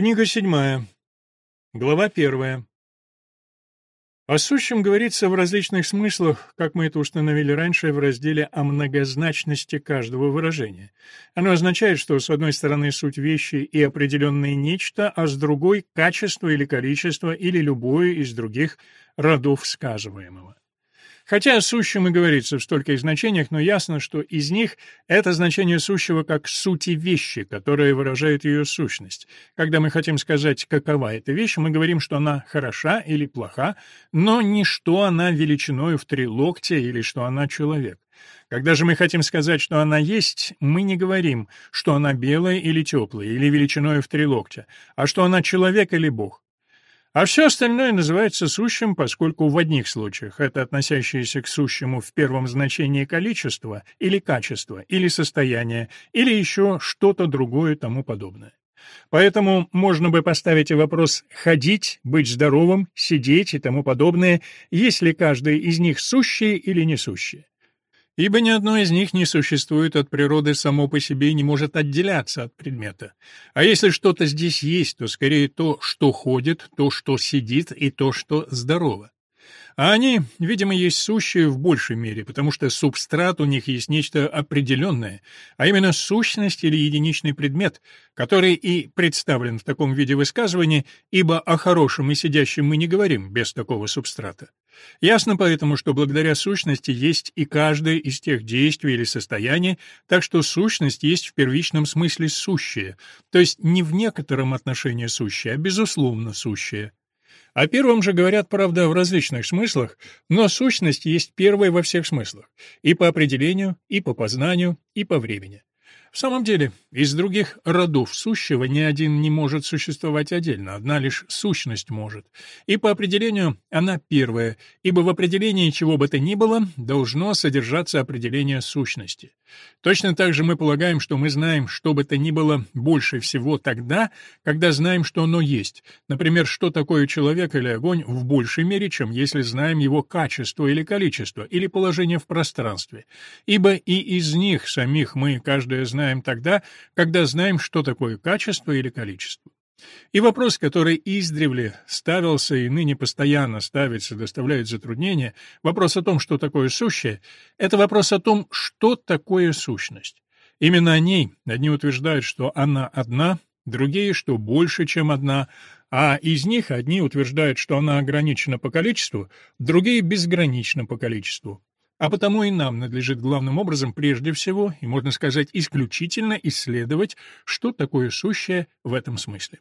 Книга седьмая. Глава первая. О сущем говорится в различных смыслах, как мы это установили раньше в разделе о многозначности каждого выражения. Оно означает, что с одной стороны суть вещи и определенное нечто, а с другой — качество или количество или любое из других родов сказываемого. Хотя о сущем и говорится в стольких значениях, но ясно, что из них это значение сущего как сути вещи, которая выражает ее сущность. Когда мы хотим сказать, какова эта вещь, мы говорим, что она хороша или плоха, но не что она величиной в три локтя или что она человек. Когда же мы хотим сказать, что она есть, мы не говорим, что она белая или теплая, или величиной в три локтя, а что она человек или бог. А все остальное называется сущим, поскольку в одних случаях это относящееся к сущему в первом значении количество или качество, или состояние, или еще что-то другое тому подобное. Поэтому можно бы поставить и вопрос «ходить», «быть здоровым», «сидеть» и тому подобное, есть ли каждое из них сущее или несущее ибо ни одно из них не существует от природы само по себе и не может отделяться от предмета. А если что-то здесь есть, то скорее то, что ходит, то, что сидит, и то, что здорово. А они, видимо, есть сущие в большей мере, потому что субстрат у них есть нечто определенное, а именно сущность или единичный предмет, который и представлен в таком виде высказывания, ибо о хорошем и сидящем мы не говорим без такого субстрата. Ясно поэтому, что благодаря сущности есть и каждое из тех действий или состояний, так что сущность есть в первичном смысле сущее, то есть не в некотором отношении сущее, а безусловно сущее. О первом же говорят, правда, в различных смыслах, но сущность есть первая во всех смыслах, и по определению, и по познанию, и по времени. В самом деле, из других родов сущего ни один не может существовать отдельно, одна лишь сущность может. И по определению она первая, ибо в определении чего бы то ни было должно содержаться определение сущности. Точно так же мы полагаем, что мы знаем что бы то ни было больше всего тогда, когда знаем, что оно есть. Например, что такое человек или огонь в большей мере, чем если знаем его качество или количество, или положение в пространстве. Ибо и из них самих мы каждое знаем, знаем тогда, когда знаем, что такое качество или количество. И вопрос, который издревле ставился и ныне постоянно ставится, доставляет затруднения, вопрос о том, что такое сущее, это вопрос о том, что такое сущность. Именно о ней одни утверждают, что она одна, другие, что больше, чем одна, а из них одни утверждают, что она ограничена по количеству, другие — безгранична по количеству. А потому и нам надлежит главным образом прежде всего, и можно сказать исключительно, исследовать, что такое сущее в этом смысле.